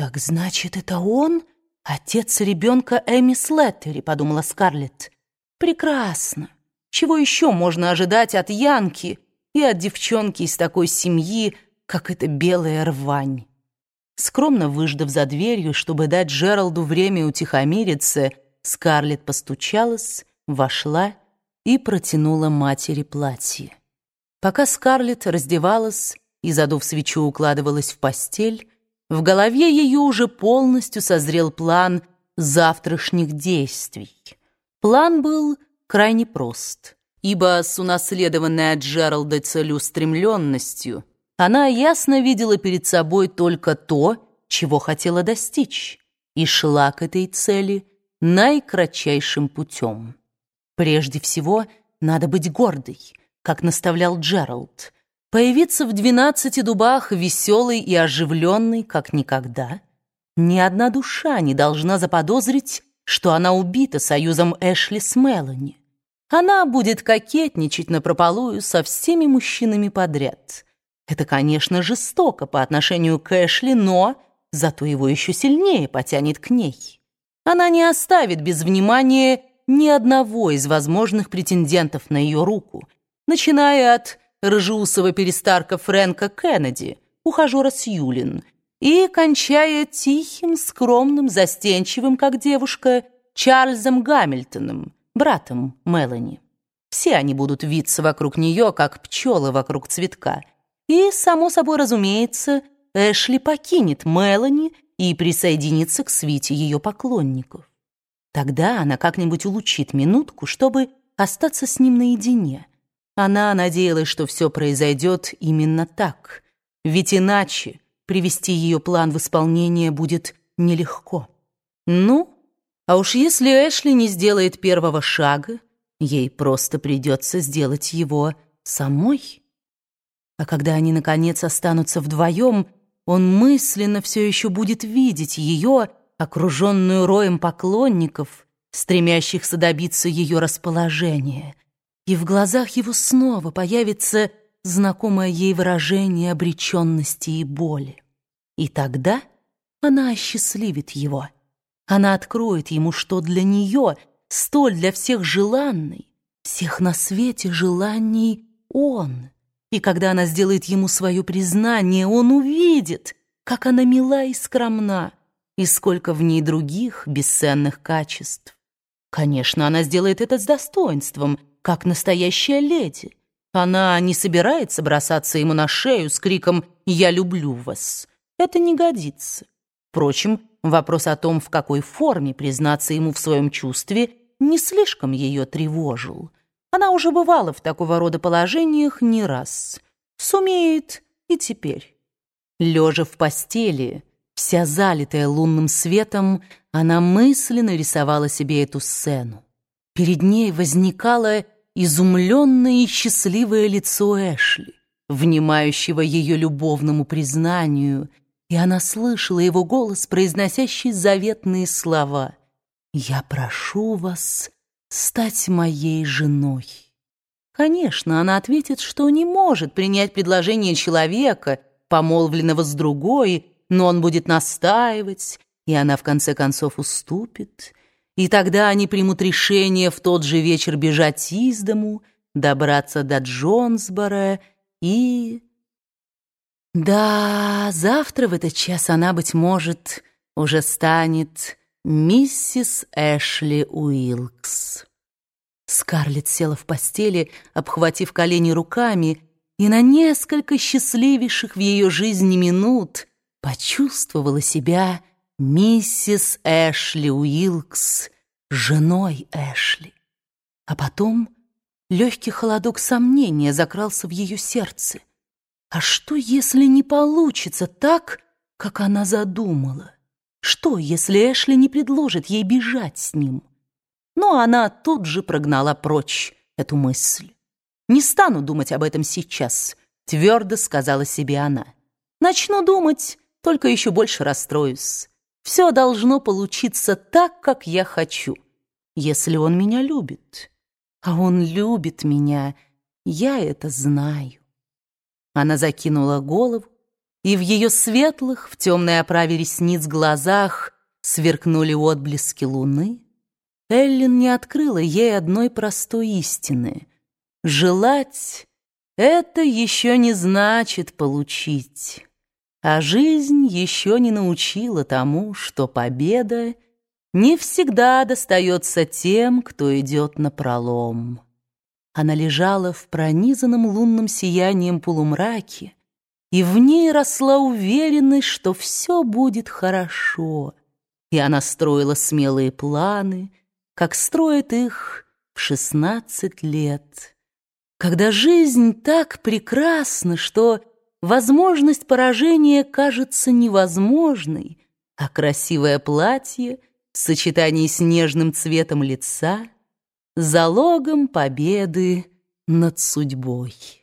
«Так значит, это он, отец ребенка Эми Слеттери», — подумала Скарлетт. «Прекрасно. Чего еще можно ожидать от Янки и от девчонки из такой семьи, как эта белая рвань?» Скромно выждав за дверью, чтобы дать Джералду время утихомириться, Скарлетт постучалась, вошла и протянула матери платье. Пока Скарлетт раздевалась и, задув свечу, укладывалась в постель, в голове ее уже полностью созрел план завтрашних действий. План был крайне прост, ибо с унаследованной от Джералда целеустремленностью она ясно видела перед собой только то, чего хотела достичь, и шла к этой цели наикратчайшим путем. Прежде всего, надо быть гордой, как наставлял Джеральд, появиться в двенадцати дубах веселый и оживленный, как никогда. Ни одна душа не должна заподозрить, что она убита союзом Эшли с Мелани. Она будет кокетничать напропалую со всеми мужчинами подряд. Это, конечно, жестоко по отношению к Эшли, но зато его еще сильнее потянет к ней. Она не оставит без внимания ни одного из возможных претендентов на ее руку, начиная от рыжеусого перестарка Фрэнка Кеннеди, ухажера Сьюлин, и кончая тихим, скромным, застенчивым, как девушка, Чарльзом Гамильтоном, братом Мелани. Все они будут виться вокруг нее, как пчелы вокруг цветка. И, само собой разумеется, Эшли покинет Мелани и присоединится к свите ее поклонников. Тогда она как-нибудь улучит минутку, чтобы остаться с ним наедине, она надеялась, что все произойдет именно так, ведь иначе привести ее план в исполнение будет нелегко. Ну, а уж если Эшли не сделает первого шага, ей просто придется сделать его самой. А когда они, наконец, останутся вдвоем, он мысленно все еще будет видеть ее, окруженную роем поклонников, стремящихся добиться ее расположения — и в глазах его снова появится знакомое ей выражение обреченности и боли. И тогда она осчастливит его. Она откроет ему, что для нее столь для всех желанный, всех на свете желаний он. И когда она сделает ему свое признание, он увидит, как она мила и скромна, и сколько в ней других бесценных качеств. Конечно, она сделает это с достоинством — как настоящая леди. Она не собирается бросаться ему на шею с криком «Я люблю вас». Это не годится. Впрочем, вопрос о том, в какой форме признаться ему в своем чувстве, не слишком ее тревожил. Она уже бывала в такого рода положениях не раз. Сумеет и теперь. Лежа в постели, вся залитая лунным светом, она мысленно рисовала себе эту сцену. Перед ней возникало изумленное и счастливое лицо Эшли, внимающего ее любовному признанию, и она слышала его голос, произносящий заветные слова «Я прошу вас стать моей женой». Конечно, она ответит, что не может принять предложение человека, помолвленного с другой, но он будет настаивать, и она в конце концов уступит, и тогда они примут решение в тот же вечер бежать из дому, добраться до Джонсбора и... Да, завтра в этот час она, быть может, уже станет миссис Эшли Уилкс. Скарлетт села в постели, обхватив колени руками, и на несколько счастливейших в ее жизни минут почувствовала себя миссис Эшли Уилкс, женой Эшли. А потом легкий холодок сомнения закрался в ее сердце. А что, если не получится так, как она задумала? Что, если Эшли не предложит ей бежать с ним? Но она тут же прогнала прочь эту мысль. «Не стану думать об этом сейчас», — твердо сказала себе она. «Начну думать, только еще больше расстроюсь. Все должно получиться так, как я хочу, если он меня любит. А он любит меня, я это знаю. Она закинула голову и в ее светлых, в темной оправе ресниц глазах сверкнули отблески луны, Эллин не открыла ей одной простой истины. Желать — это еще не значит получить, а жизнь еще не научила тому, что победа не всегда достается тем, кто идет на пролом. Она лежала в пронизанном лунным сиянием полумраке, и в ней росла уверенность, что все будет хорошо. И она строила смелые планы, как строит их в шестнадцать лет. Когда жизнь так прекрасна, что возможность поражения кажется невозможной, а красивое платье в сочетании с нежным цветом лица — залогом победы над судьбой.